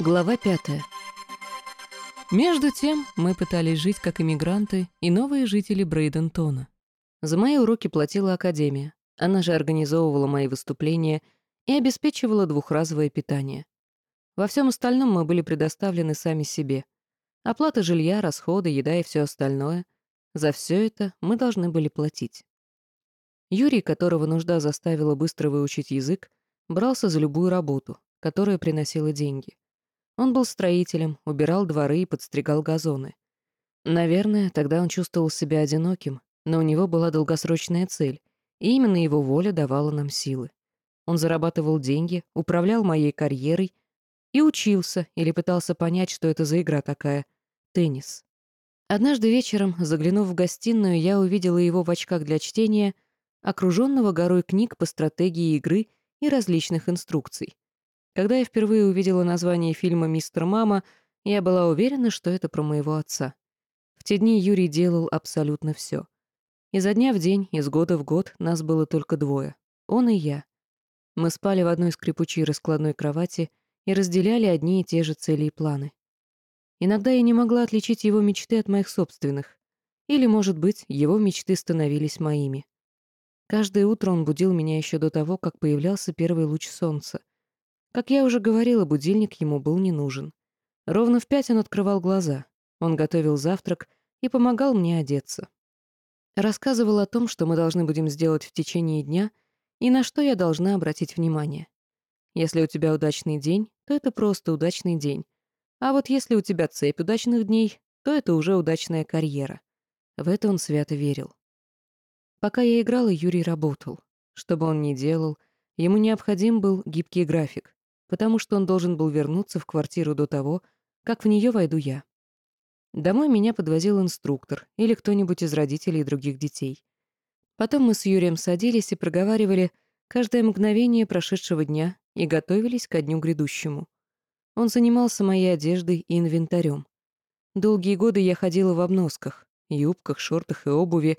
Глава пятая. Между тем мы пытались жить как иммигранты и новые жители Брейдентона. За мои уроки платила Академия. Она же организовывала мои выступления и обеспечивала двухразовое питание. Во всем остальном мы были предоставлены сами себе. Оплата жилья, расходы, еда и все остальное. За все это мы должны были платить. Юрий, которого нужда заставила быстро выучить язык, брался за любую работу, которая приносила деньги. Он был строителем, убирал дворы и подстригал газоны. Наверное, тогда он чувствовал себя одиноким, но у него была долгосрочная цель, и именно его воля давала нам силы. Он зарабатывал деньги, управлял моей карьерой и учился или пытался понять, что это за игра такая — теннис. Однажды вечером, заглянув в гостиную, я увидела его в очках для чтения, окруженного горой книг по стратегии игры и различных инструкций. Когда я впервые увидела название фильма «Мистер Мама», я была уверена, что это про моего отца. В те дни Юрий делал абсолютно все. Изо дня в день, из года в год нас было только двое. Он и я. Мы спали в одной скрипучей раскладной кровати и разделяли одни и те же цели и планы. Иногда я не могла отличить его мечты от моих собственных. Или, может быть, его мечты становились моими. Каждое утро он будил меня еще до того, как появлялся первый луч солнца. Как я уже говорила, будильник ему был не нужен. Ровно в пять он открывал глаза. Он готовил завтрак и помогал мне одеться. Рассказывал о том, что мы должны будем сделать в течение дня и на что я должна обратить внимание. Если у тебя удачный день, то это просто удачный день. А вот если у тебя цепь удачных дней, то это уже удачная карьера. В это он свято верил. Пока я играла, Юрий работал. Что бы он ни делал, ему необходим был гибкий график потому что он должен был вернуться в квартиру до того, как в нее войду я. Домой меня подвозил инструктор или кто-нибудь из родителей других детей. Потом мы с Юрием садились и проговаривали каждое мгновение прошедшего дня и готовились ко дню грядущему. Он занимался моей одеждой и инвентарем. Долгие годы я ходила в обносках, юбках, шортах и обуви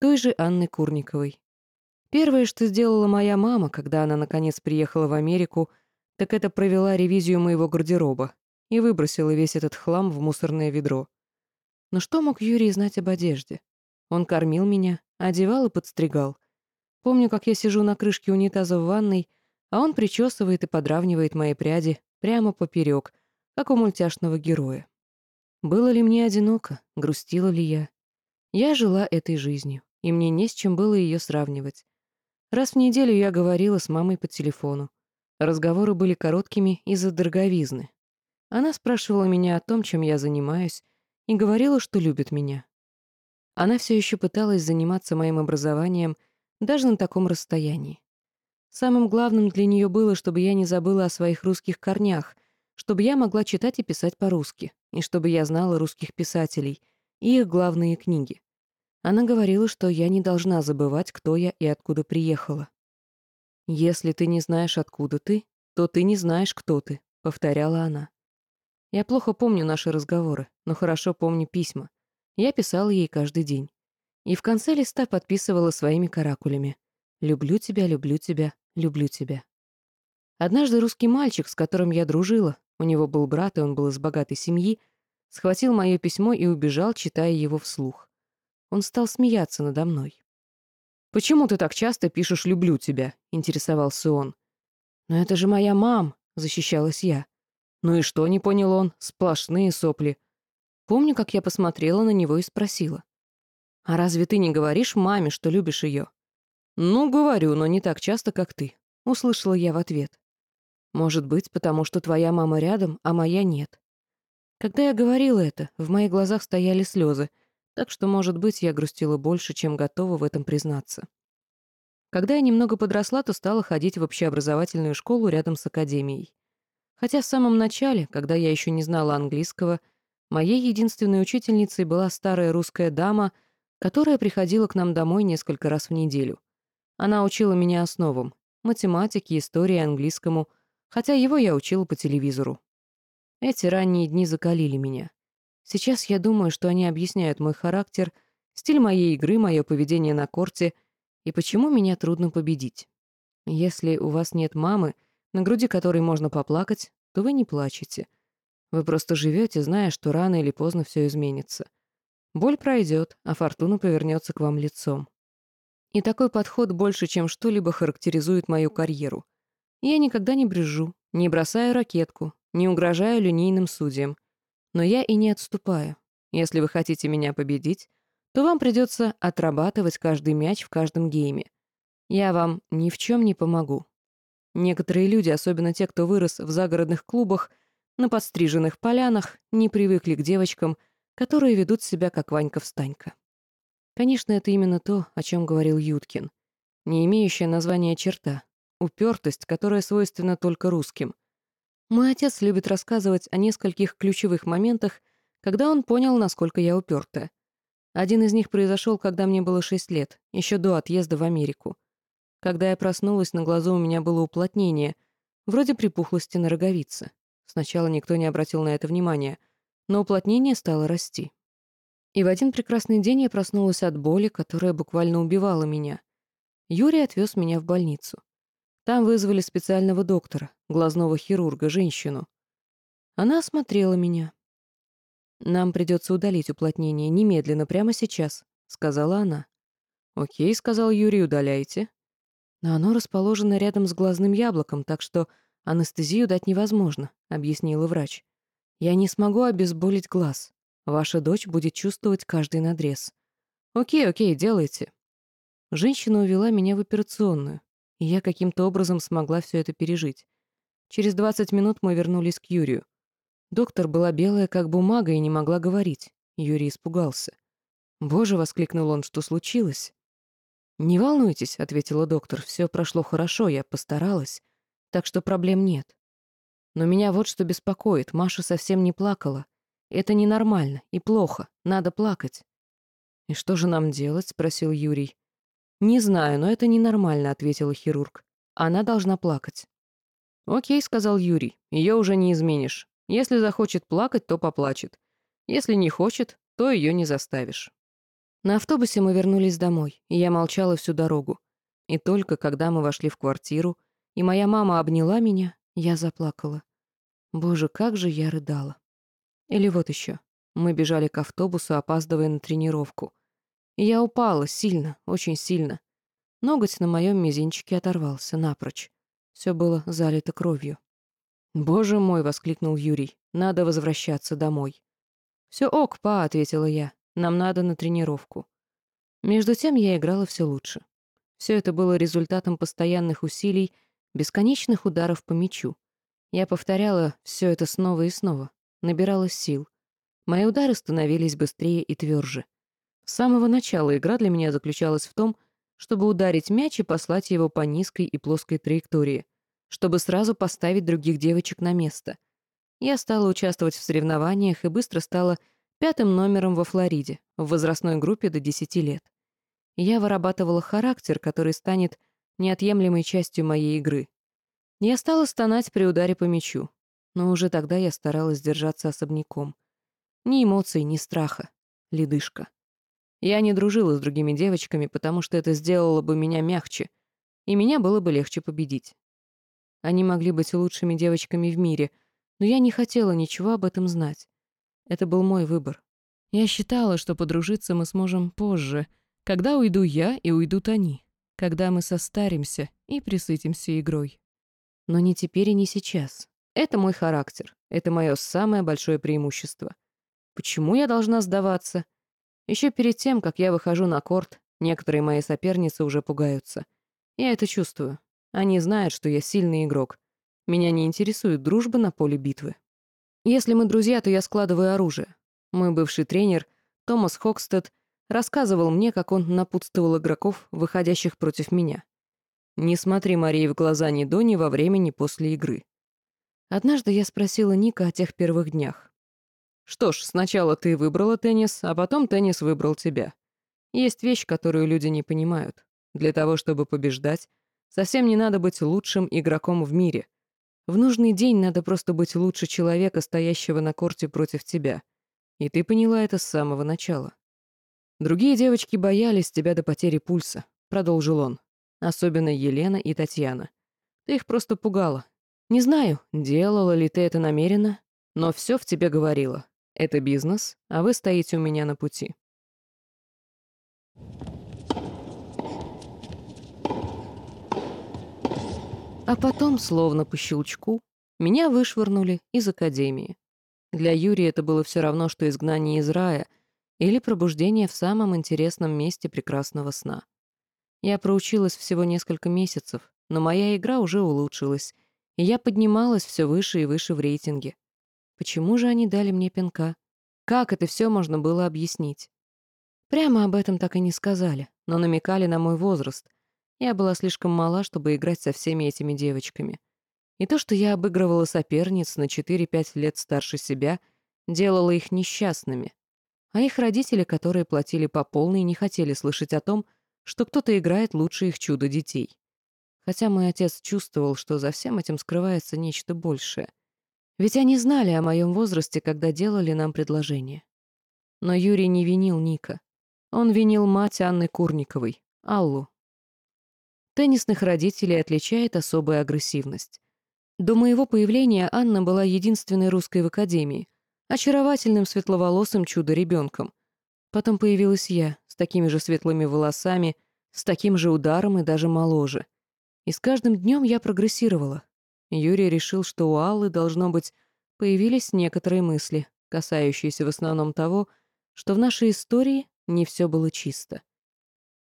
той же Анны Курниковой. Первое, что сделала моя мама, когда она наконец приехала в Америку — так это провела ревизию моего гардероба и выбросила весь этот хлам в мусорное ведро. Но что мог Юрий знать об одежде? Он кормил меня, одевал и подстригал. Помню, как я сижу на крышке унитаза в ванной, а он причесывает и подравнивает мои пряди прямо поперек, как у мультяшного героя. Было ли мне одиноко, грустила ли я? Я жила этой жизнью, и мне не с чем было ее сравнивать. Раз в неделю я говорила с мамой по телефону. Разговоры были короткими из-за дороговизны. Она спрашивала меня о том, чем я занимаюсь, и говорила, что любит меня. Она все еще пыталась заниматься моим образованием даже на таком расстоянии. Самым главным для нее было, чтобы я не забыла о своих русских корнях, чтобы я могла читать и писать по-русски, и чтобы я знала русских писателей и их главные книги. Она говорила, что я не должна забывать, кто я и откуда приехала. «Если ты не знаешь, откуда ты, то ты не знаешь, кто ты», — повторяла она. Я плохо помню наши разговоры, но хорошо помню письма. Я писала ей каждый день. И в конце листа подписывала своими каракулями. «Люблю тебя, люблю тебя, люблю тебя». Однажды русский мальчик, с которым я дружила, у него был брат, и он был из богатой семьи, схватил мое письмо и убежал, читая его вслух. Он стал смеяться надо мной. «Почему ты так часто пишешь «люблю тебя»?» — интересовался он. «Но это же моя мам», — защищалась я. «Ну и что?» — не понял он. Сплошные сопли. Помню, как я посмотрела на него и спросила. «А разве ты не говоришь маме, что любишь ее?» «Ну, говорю, но не так часто, как ты», — услышала я в ответ. «Может быть, потому что твоя мама рядом, а моя нет». Когда я говорила это, в моих глазах стояли слезы, так что, может быть, я грустила больше, чем готова в этом признаться. Когда я немного подросла, то стала ходить в общеобразовательную школу рядом с академией. Хотя в самом начале, когда я еще не знала английского, моей единственной учительницей была старая русская дама, которая приходила к нам домой несколько раз в неделю. Она учила меня основам — математике, истории, английскому, хотя его я учила по телевизору. Эти ранние дни закалили меня. Сейчас я думаю, что они объясняют мой характер, стиль моей игры, мое поведение на корте и почему меня трудно победить. Если у вас нет мамы, на груди которой можно поплакать, то вы не плачете. Вы просто живете, зная, что рано или поздно все изменится. Боль пройдет, а фортуна повернется к вам лицом. И такой подход больше, чем что-либо характеризует мою карьеру. Я никогда не брежу, не бросаю ракетку, не угрожаю линейным судьям. Но я и не отступаю. Если вы хотите меня победить, то вам придется отрабатывать каждый мяч в каждом гейме. Я вам ни в чем не помогу. Некоторые люди, особенно те, кто вырос в загородных клубах, на подстриженных полянах, не привыкли к девочкам, которые ведут себя как Ванька-встанька. Конечно, это именно то, о чем говорил Юткин. Не имеющая названия черта. Упертость, которая свойственна только русским. Мой отец любит рассказывать о нескольких ключевых моментах, когда он понял, насколько я уперта. Один из них произошел, когда мне было шесть лет, еще до отъезда в Америку. Когда я проснулась, на глазу у меня было уплотнение, вроде припухлости на роговице. Сначала никто не обратил на это внимания, но уплотнение стало расти. И в один прекрасный день я проснулась от боли, которая буквально убивала меня. Юрий отвез меня в больницу. Там вызвали специального доктора, глазного хирурга, женщину. Она осмотрела меня. «Нам придется удалить уплотнение немедленно, прямо сейчас», — сказала она. «Окей», — сказал Юрий, — «удаляйте». «Но оно расположено рядом с глазным яблоком, так что анестезию дать невозможно», — объяснила врач. «Я не смогу обезболить глаз. Ваша дочь будет чувствовать каждый надрез. Окей, окей, делайте. Женщина увела меня в операционную, и я каким-то образом смогла все это пережить. Через 20 минут мы вернулись к Юрию. Доктор была белая, как бумага, и не могла говорить. Юрий испугался. «Боже!» — воскликнул он, — «что случилось?» «Не волнуйтесь», — ответила доктор, — «все прошло хорошо, я постаралась, так что проблем нет». Но меня вот что беспокоит, Маша совсем не плакала. Это ненормально и плохо, надо плакать. «И что же нам делать?» — спросил Юрий. «Не знаю, но это ненормально», — ответила хирург. «Она должна плакать». «Окей», — сказал Юрий, — «ее уже не изменишь. Если захочет плакать, то поплачет. Если не хочет, то ее не заставишь». На автобусе мы вернулись домой, и я молчала всю дорогу. И только когда мы вошли в квартиру, и моя мама обняла меня, я заплакала. Боже, как же я рыдала. Или вот еще. Мы бежали к автобусу, опаздывая на тренировку. Я упала сильно, очень сильно. Ноготь на моем мизинчике оторвался напрочь. Все было залито кровью. «Боже мой!» — воскликнул Юрий. «Надо возвращаться домой». «Все ок, па», — ответила я. «Нам надо на тренировку». Между тем я играла все лучше. Все это было результатом постоянных усилий, бесконечных ударов по мячу. Я повторяла все это снова и снова набиралась сил. Мои удары становились быстрее и тверже. С самого начала игра для меня заключалась в том, чтобы ударить мяч и послать его по низкой и плоской траектории, чтобы сразу поставить других девочек на место. Я стала участвовать в соревнованиях и быстро стала пятым номером во Флориде, в возрастной группе до 10 лет. Я вырабатывала характер, который станет неотъемлемой частью моей игры. Я стала стонать при ударе по мячу, но уже тогда я старалась держаться особняком. Ни эмоций, ни страха. Ледышка. Я не дружила с другими девочками, потому что это сделало бы меня мягче, и меня было бы легче победить. Они могли быть лучшими девочками в мире, но я не хотела ничего об этом знать. Это был мой выбор. Я считала, что подружиться мы сможем позже, когда уйду я и уйдут они, когда мы состаримся и присытимся игрой. Но не теперь и не сейчас. Это мой характер. Это мое самое большое преимущество. Почему я должна сдаваться? Еще перед тем, как я выхожу на корт, некоторые мои соперницы уже пугаются. Я это чувствую. Они знают, что я сильный игрок. Меня не интересует дружба на поле битвы. Если мы друзья, то я складываю оружие. Мой бывший тренер, Томас Хокстед, рассказывал мне, как он напутствовал игроков, выходящих против меня. «Не смотри Марии в глаза ни до, ни во время, ни после игры. Однажды я спросила Ника о тех первых днях. «Что ж, сначала ты выбрала теннис, а потом теннис выбрал тебя. Есть вещь, которую люди не понимают. Для того, чтобы побеждать, совсем не надо быть лучшим игроком в мире. В нужный день надо просто быть лучше человека, стоящего на корте против тебя. И ты поняла это с самого начала. Другие девочки боялись тебя до потери пульса», — продолжил он. «Особенно Елена и Татьяна. Ты их просто пугала, не знаю, делала ли ты это намеренно, Но все в тебе говорило. Это бизнес, а вы стоите у меня на пути. А потом, словно по щелчку, меня вышвырнули из академии. Для Юрия это было все равно, что изгнание из рая или пробуждение в самом интересном месте прекрасного сна. Я проучилась всего несколько месяцев, но моя игра уже улучшилась, и я поднималась все выше и выше в рейтинге. Почему же они дали мне пинка? Как это все можно было объяснить? Прямо об этом так и не сказали, но намекали на мой возраст. Я была слишком мала, чтобы играть со всеми этими девочками. И то, что я обыгрывала соперниц на 4-5 лет старше себя, делало их несчастными. А их родители, которые платили по полной, не хотели слышать о том, что кто-то играет лучше их чудо-детей. Хотя мой отец чувствовал, что за всем этим скрывается нечто большее. Ведь они знали о моем возрасте, когда делали нам предложение. Но Юрий не винил Ника. Он винил мать Анны Курниковой, Аллу. Теннисных родителей отличает особая агрессивность. До моего появления Анна была единственной русской в академии, очаровательным светловолосым чудо-ребенком. Потом появилась я, с такими же светлыми волосами, с таким же ударом и даже моложе. И с каждым днем я прогрессировала. Юрий решил, что у Аллы, должно быть, появились некоторые мысли, касающиеся в основном того, что в нашей истории не все было чисто.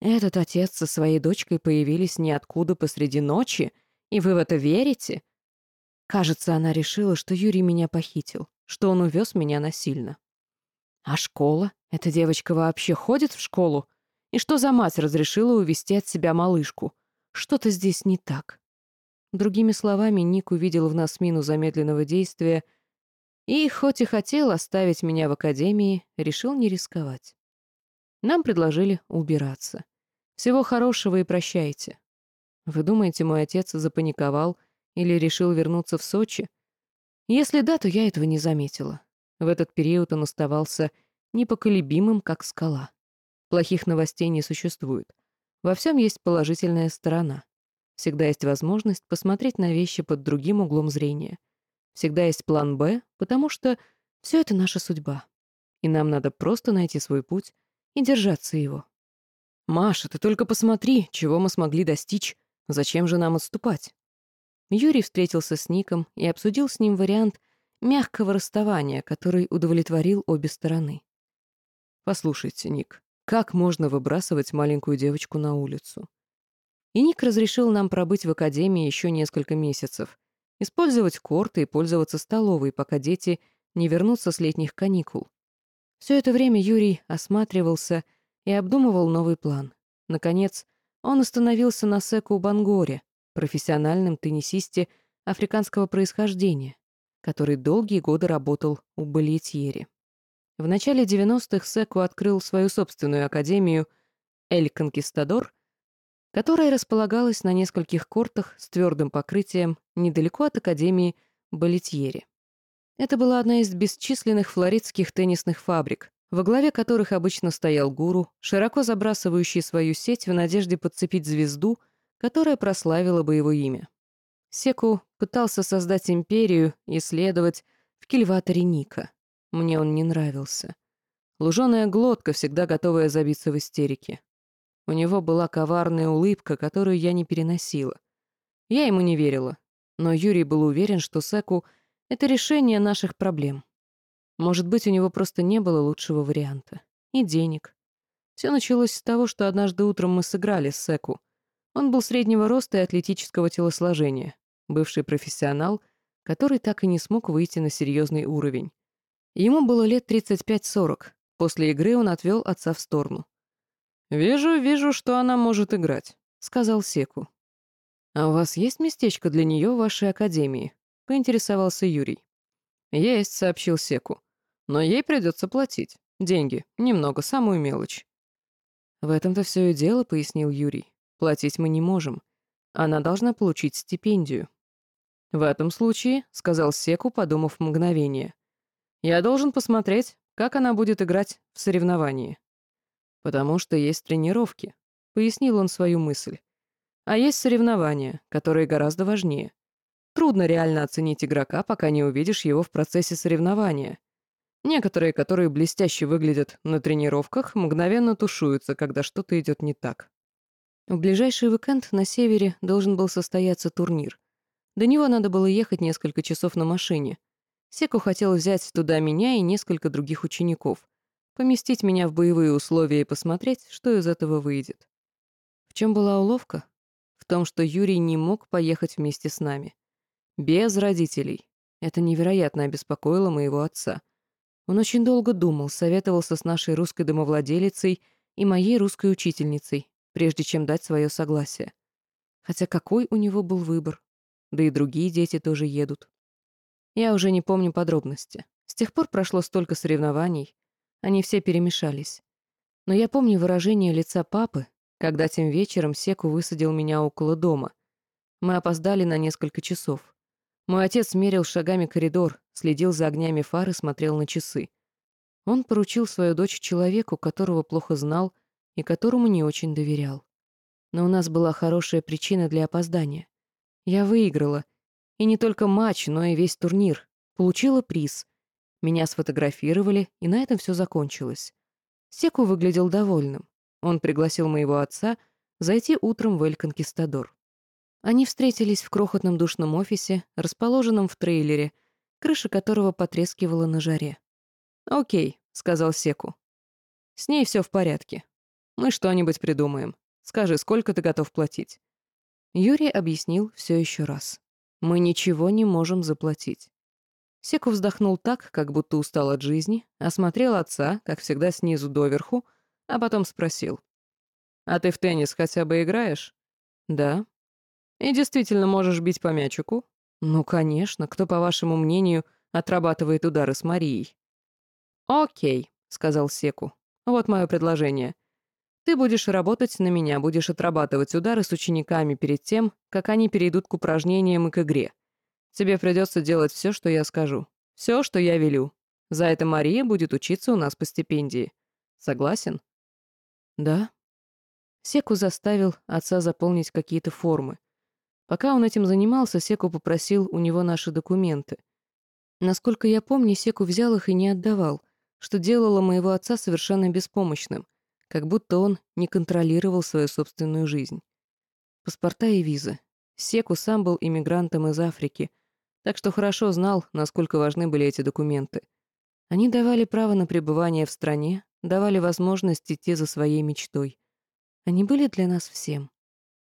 Этот отец со своей дочкой появились ниоткуда посреди ночи, и вы в это верите? Кажется, она решила, что Юрий меня похитил, что он увез меня насильно. А школа? Эта девочка вообще ходит в школу? И что за мать разрешила увести от себя малышку? Что-то здесь не так. Другими словами, Ник увидел в нас мину замедленного действия и, хоть и хотел оставить меня в академии, решил не рисковать. Нам предложили убираться. Всего хорошего и прощайте. Вы думаете, мой отец запаниковал или решил вернуться в Сочи? Если да, то я этого не заметила. В этот период он оставался непоколебимым, как скала. Плохих новостей не существует. Во всем есть положительная сторона. Всегда есть возможность посмотреть на вещи под другим углом зрения. Всегда есть план «Б», потому что все это наша судьба. И нам надо просто найти свой путь и держаться его. «Маша, ты только посмотри, чего мы смогли достичь. Зачем же нам отступать?» Юрий встретился с Ником и обсудил с ним вариант мягкого расставания, который удовлетворил обе стороны. «Послушайте, Ник, как можно выбрасывать маленькую девочку на улицу?» И Ник разрешил нам пробыть в академии еще несколько месяцев, использовать корты и пользоваться столовой, пока дети не вернутся с летних каникул. Все это время Юрий осматривался и обдумывал новый план. Наконец, он остановился на Секу Бангоре, профессиональном теннисисте африканского происхождения, который долгие годы работал у Бальетьери. В начале 90-х Секу открыл свою собственную академию «Эль Конкистадор», которая располагалась на нескольких кортах с твердым покрытием недалеко от Академии Балетьери. Это была одна из бесчисленных флоридских теннисных фабрик, во главе которых обычно стоял гуру, широко забрасывающий свою сеть в надежде подцепить звезду — которая прославила бы его имя. Секу пытался создать империю и следовать в кильваторе Ника. Мне он не нравился. Луженая глотка, всегда готовая забиться в истерике. У него была коварная улыбка, которую я не переносила. Я ему не верила, но Юрий был уверен, что Секу — это решение наших проблем. Может быть, у него просто не было лучшего варианта. И денег. Все началось с того, что однажды утром мы сыграли с Секу. Он был среднего роста и атлетического телосложения, бывший профессионал, который так и не смог выйти на серьезный уровень. Ему было лет 35-40. После игры он отвел отца в сторону. «Вижу, вижу, что она может играть», — сказал Секу. «А у вас есть местечко для нее в вашей академии?» — поинтересовался Юрий. «Есть», — сообщил Секу. «Но ей придется платить. Деньги. Немного, самую мелочь». «В этом-то все и дело», — пояснил Юрий. Платить мы не можем. Она должна получить стипендию. В этом случае, — сказал Секу, подумав мгновение, — я должен посмотреть, как она будет играть в соревновании. Потому что есть тренировки, — пояснил он свою мысль. А есть соревнования, которые гораздо важнее. Трудно реально оценить игрока, пока не увидишь его в процессе соревнования. Некоторые, которые блестяще выглядят на тренировках, мгновенно тушуются, когда что-то идет не так. В ближайший уикенд на севере должен был состояться турнир. До него надо было ехать несколько часов на машине. Секу хотел взять туда меня и несколько других учеников, поместить меня в боевые условия и посмотреть, что из этого выйдет. В чем была уловка? В том, что Юрий не мог поехать вместе с нами. Без родителей. Это невероятно обеспокоило моего отца. Он очень долго думал, советовался с нашей русской домовладелицей и моей русской учительницей, прежде чем дать свое согласие. Хотя какой у него был выбор? Да и другие дети тоже едут. Я уже не помню подробности. С тех пор прошло столько соревнований. Они все перемешались. Но я помню выражение лица папы, когда тем вечером Секу высадил меня около дома. Мы опоздали на несколько часов. Мой отец мерил шагами коридор, следил за огнями фар и смотрел на часы. Он поручил свою дочь человеку, которого плохо знал и которому не очень доверял. Но у нас была хорошая причина для опоздания. Я выиграла. И не только матч, но и весь турнир. Получила приз. Меня сфотографировали, и на этом все закончилось. Секу выглядел довольным. Он пригласил моего отца зайти утром в Эль-Конкистадор. Они встретились в крохотном душном офисе, расположенном в трейлере, крыша которого потрескивала на жаре. «Окей», — сказал Секу. «С ней все в порядке. Мы что-нибудь придумаем. Скажи, сколько ты готов платить?» Юрий объяснил все еще раз. «Мы ничего не можем заплатить». Секу вздохнул так, как будто устал от жизни, осмотрел отца, как всегда, снизу доверху, а потом спросил. «А ты в теннис хотя бы играешь?» «Да», и действительно можешь бить по мячику? Ну, конечно. Кто, по вашему мнению, отрабатывает удары с Марией? Окей, сказал Секу. Вот мое предложение. Ты будешь работать на меня, будешь отрабатывать удары с учениками перед тем, как они перейдут к упражнениям и к игре. Тебе придется делать все, что я скажу. Все, что я велю. За это Мария будет учиться у нас по стипендии. Согласен? Да. Секу заставил отца заполнить какие-то формы. Пока он этим занимался, Секу попросил у него наши документы. Насколько я помню, Секу взял их и не отдавал, что делало моего отца совершенно беспомощным, как будто он не контролировал свою собственную жизнь. Паспорта и визы. Секу сам был иммигрантом из Африки, так что хорошо знал, насколько важны были эти документы. Они давали право на пребывание в стране, давали возможность идти за своей мечтой. Они были для нас всем.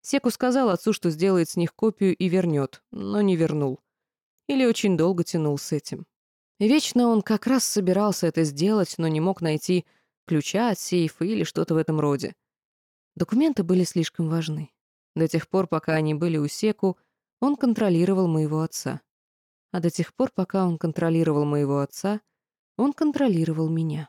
Секу сказал отцу, что сделает с них копию и вернет, но не вернул. Или очень долго тянул с этим. Вечно он как раз собирался это сделать, но не мог найти ключа от сейфа или что-то в этом роде. Документы были слишком важны. До тех пор, пока они были у Секу, он контролировал моего отца. А до тех пор, пока он контролировал моего отца, он контролировал меня.